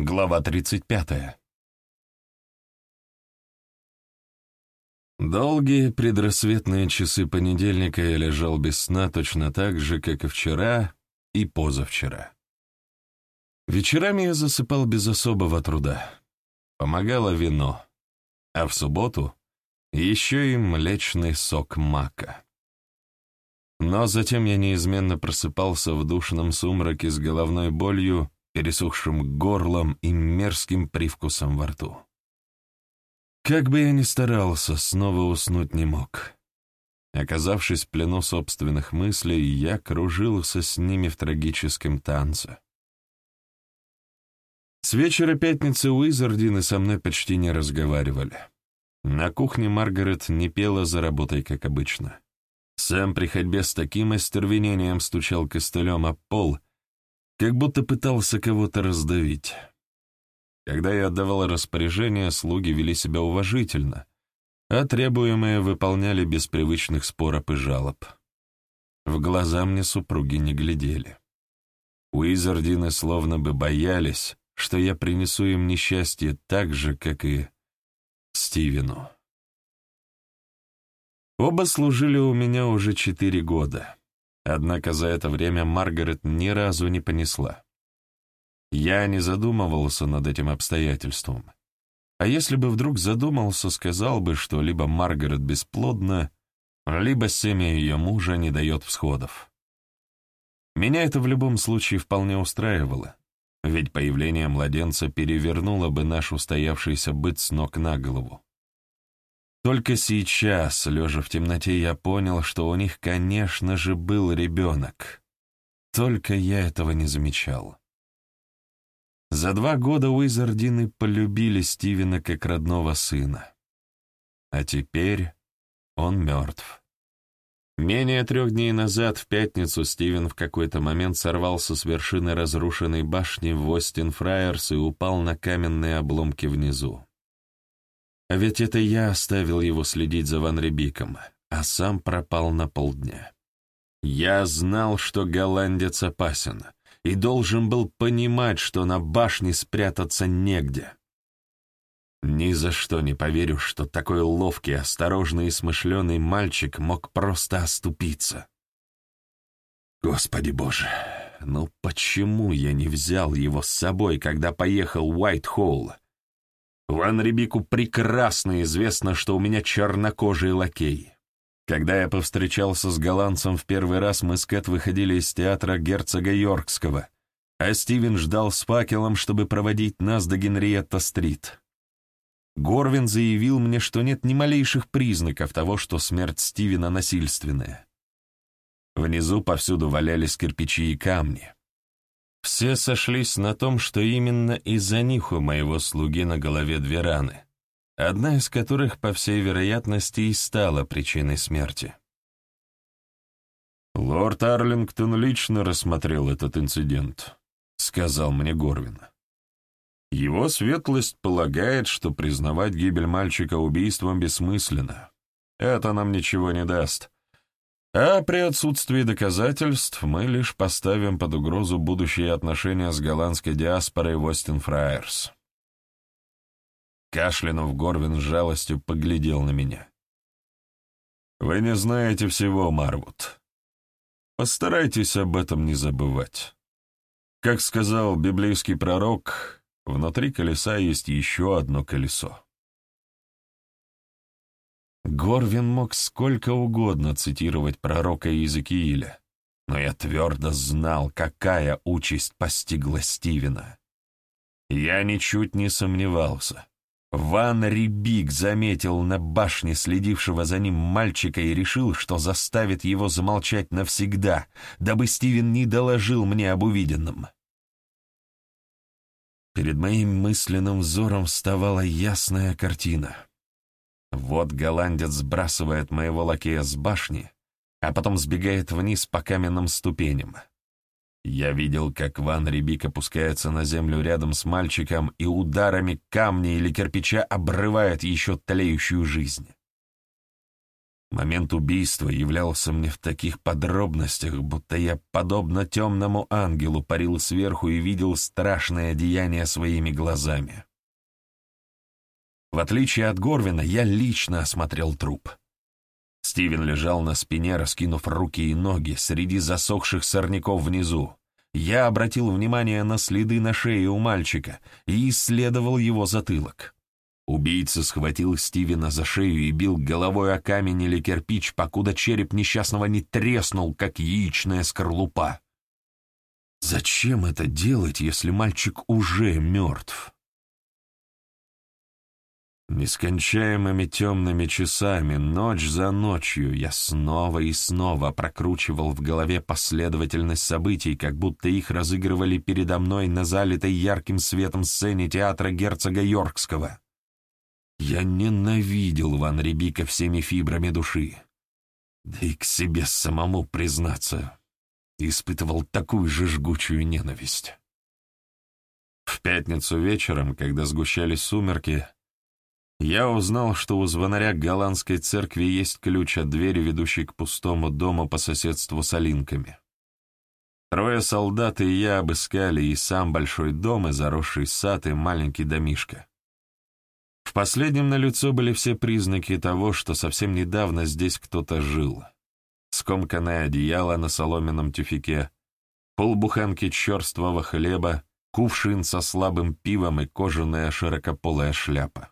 Глава 35. Долгие предрассветные часы понедельника я лежал без сна точно так же, как и вчера и позавчера. Вечерами я засыпал без особого труда. Помогало вино, а в субботу еще и млечный сок мака. Но затем я неизменно просыпался в душном сумраке с головной болью пересохшим горлом и мерзким привкусом во рту. Как бы я ни старался, снова уснуть не мог. Оказавшись в плену собственных мыслей, я кружился с ними в трагическом танце. С вечера пятницы Уизардины со мной почти не разговаривали. На кухне Маргарет не пела за работой, как обычно. Сэм при ходьбе с таким остервенением стучал костылем о пол — как будто пытался кого-то раздавить. Когда я отдавал распоряжение, слуги вели себя уважительно, а требуемые выполняли без привычных споров и жалоб. В глаза мне супруги не глядели. Уизардины словно бы боялись, что я принесу им несчастье так же, как и Стивену. Оба служили у меня уже четыре года. Однако за это время Маргарет ни разу не понесла. Я не задумывался над этим обстоятельством. А если бы вдруг задумался, сказал бы, что либо Маргарет бесплодна, либо семя ее мужа не дает всходов. Меня это в любом случае вполне устраивало, ведь появление младенца перевернуло бы наш устоявшийся быт с ног на голову. Только сейчас, лежа в темноте, я понял, что у них, конечно же, был ребенок. Только я этого не замечал. За два года Уизардины полюбили Стивена как родного сына. А теперь он мертв. Менее трех дней назад, в пятницу, Стивен в какой-то момент сорвался с вершины разрушенной башни в Остин-Фраерс и упал на каменные обломки внизу. А ведь это я оставил его следить за Ван Рибиком, а сам пропал на полдня. Я знал, что голландец опасен, и должен был понимать, что на башне спрятаться негде. Ни за что не поверю, что такой ловкий, осторожный и смышленый мальчик мог просто оступиться. Господи боже, ну почему я не взял его с собой, когда поехал в Уайт-Холл? Ван Рибику прекрасно известно, что у меня чернокожий лакей. Когда я повстречался с голландцем в первый раз, мы с Кэт выходили из театра герцога Йоркского, а Стивен ждал с факелом, чтобы проводить нас до Генриетта-стрит. Горвин заявил мне, что нет ни малейших признаков того, что смерть Стивена насильственная. Внизу повсюду валялись кирпичи и камни. Все сошлись на том, что именно из-за них у моего слуги на голове две раны, одна из которых, по всей вероятности, и стала причиной смерти. «Лорд Арлингтон лично рассмотрел этот инцидент», — сказал мне Горвин. «Его светлость полагает, что признавать гибель мальчика убийством бессмысленно. Это нам ничего не даст» А при отсутствии доказательств мы лишь поставим под угрозу будущие отношения с голландской диаспорой в Остин-Фраерс. Кашлянув, Горвин с жалостью поглядел на меня. «Вы не знаете всего, Марвуд. Постарайтесь об этом не забывать. Как сказал библейский пророк, внутри колеса есть еще одно колесо». Горвин мог сколько угодно цитировать пророка Иезекииля, но я твердо знал, какая участь постигла Стивена. Я ничуть не сомневался. Ван Рибик заметил на башне следившего за ним мальчика и решил, что заставит его замолчать навсегда, дабы Стивен не доложил мне об увиденном. Перед моим мысленным взором вставала ясная картина — вот голландец сбрасывает моего лакея с башни, а потом сбегает вниз по каменным ступеням. Я видел, как Ван Рибик опускается на землю рядом с мальчиком и ударами камня или кирпича обрывает еще тлеющую жизнь. Момент убийства являлся мне в таких подробностях, будто я, подобно темному ангелу, парил сверху и видел страшное деяние своими глазами. В отличие от Горвина, я лично осмотрел труп. Стивен лежал на спине, раскинув руки и ноги, среди засохших сорняков внизу. Я обратил внимание на следы на шее у мальчика и исследовал его затылок. Убийца схватил Стивена за шею и бил головой о камень или кирпич, покуда череп несчастного не треснул, как яичная скорлупа. Зачем это делать, если мальчик уже мертв? Нескончаемыми темными часами, ночь за ночью, я снова и снова прокручивал в голове последовательность событий, как будто их разыгрывали передо мной на залитой ярким светом сцене театра герцога Йоркского. Я ненавидел Ван Рибика всеми фибрами души. Да и к себе самому признаться, испытывал такую же жгучую ненависть. В пятницу вечером, когда сгущались сумерки, я узнал, что у звонаря голландской церкви есть ключ от двери, ведущей к пустому дому по соседству с Алинками. Трое солдат и я обыскали и сам большой дом, и заросший сад, и маленький домишко. В последнем на лицо были все признаки того, что совсем недавно здесь кто-то жил. Скомканное одеяло на соломенном тюфике, полбуханки черствого хлеба, кувшин со слабым пивом и кожаная широкополая шляпа.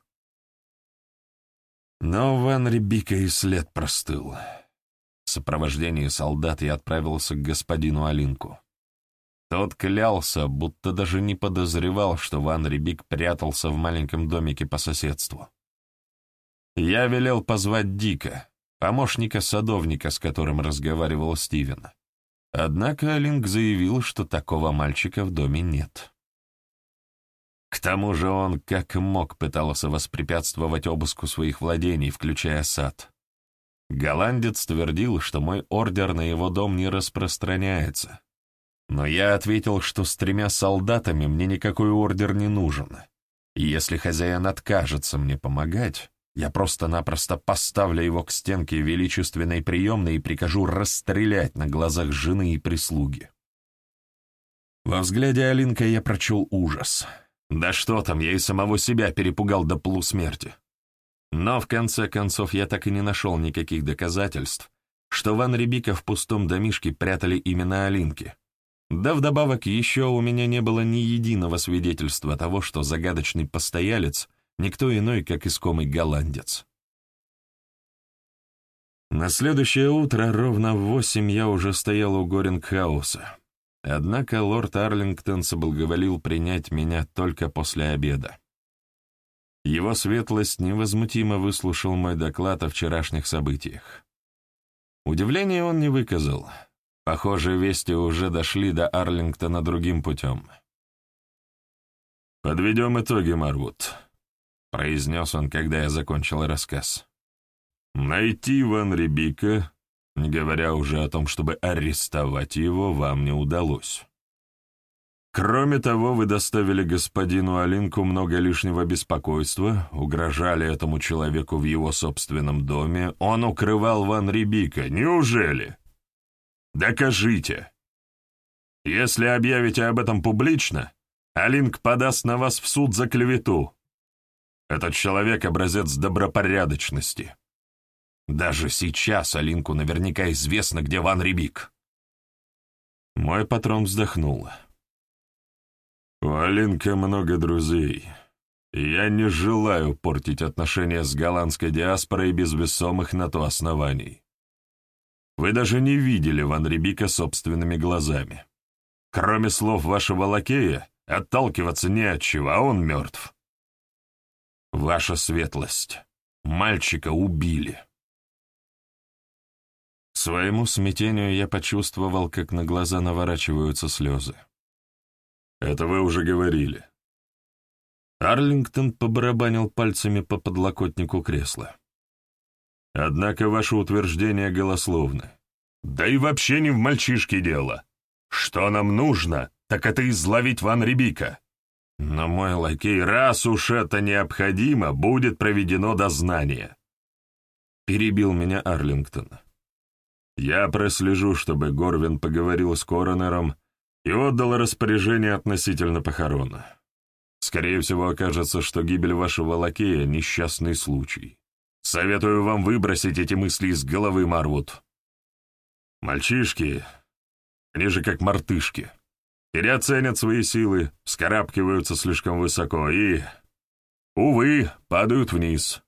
Но Ван Рибика и след простыл. В сопровождении солдат я отправился к господину Алинку. Тот клялся, будто даже не подозревал, что Ван Рибик прятался в маленьком домике по соседству. Я велел позвать Дика, помощника садовника, с которым разговаривал Стивен. Однако Алинк заявил, что такого мальчика в доме нет. К тому же он как мог пытался воспрепятствовать обыску своих владений, включая сад. Голландец твердил, что мой ордер на его дом не распространяется. Но я ответил, что с тремя солдатами мне никакой ордер не нужен. И если хозяин откажется мне помогать, я просто-напросто поставлю его к стенке величественной приемной и прикажу расстрелять на глазах жены и прислуги. Во взгляде Алинка я прочел ужас — да что там, я и самого себя перепугал до полусмерти. Но в конце концов я так и не нашел никаких доказательств, что Ван Рибика в пустом домишке прятали именно Алинки. Да вдобавок еще у меня не было ни единого свидетельства того, что загадочный постоялец — никто иной, как искомый голландец. На следующее утро ровно в восемь я уже стоял у Горингхауса. Однако лорд Арлингтон соблаговолил принять меня только после обеда. Его светлость невозмутимо выслушал мой доклад о вчерашних событиях. Удивления он не выказал. Похоже, вести уже дошли до Арлингтона другим путем. «Подведем итоги, Марвуд», — произнес он, когда я закончил рассказ. «Найти Ван Рибика не говоря уже о том, чтобы арестовать его, вам не удалось. Кроме того, вы доставили господину Алинку много лишнего беспокойства, угрожали этому человеку в его собственном доме, он укрывал Ван Рибика. Неужели? Докажите. Если объявите об этом публично, Алинк подаст на вас в суд за клевету. Этот человек — образец добропорядочности. Даже сейчас Алинку наверняка известно, где Ван Рибик. Мой патрон вздохнул. У Алинка много друзей. я не желаю портить отношения с голландской диаспорой без весомых на то оснований. Вы даже не видели Ван Рибика собственными глазами. Кроме слов вашего лакея, отталкиваться не от чего, а он мертв. Ваша светлость. Мальчика убили своему смятению я почувствовал, как на глаза наворачиваются слезы. «Это вы уже говорили». Арлингтон побарабанил пальцами по подлокотнику кресла. «Однако ваше утверждение голословны. Да и вообще не в мальчишке дело. Что нам нужно, так это изловить Ван Рибика. Но мой лакей, раз уж это необходимо, будет проведено дознание. — перебил меня Арлингтон. «Я прослежу, чтобы Горвин поговорил с коронером и отдал распоряжение относительно похорона. Скорее всего, окажется, что гибель вашего лакея — несчастный случай. Советую вам выбросить эти мысли из головы, Марвуд. Мальчишки, они же как мартышки. Переоценят свои силы, вскарабкиваются слишком высоко и, увы, падают вниз.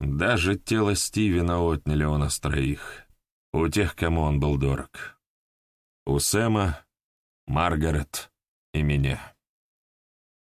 Даже тело Стивена отняли у нас троих, у тех, кому он был дорог. У Сэма, Маргарет и меня.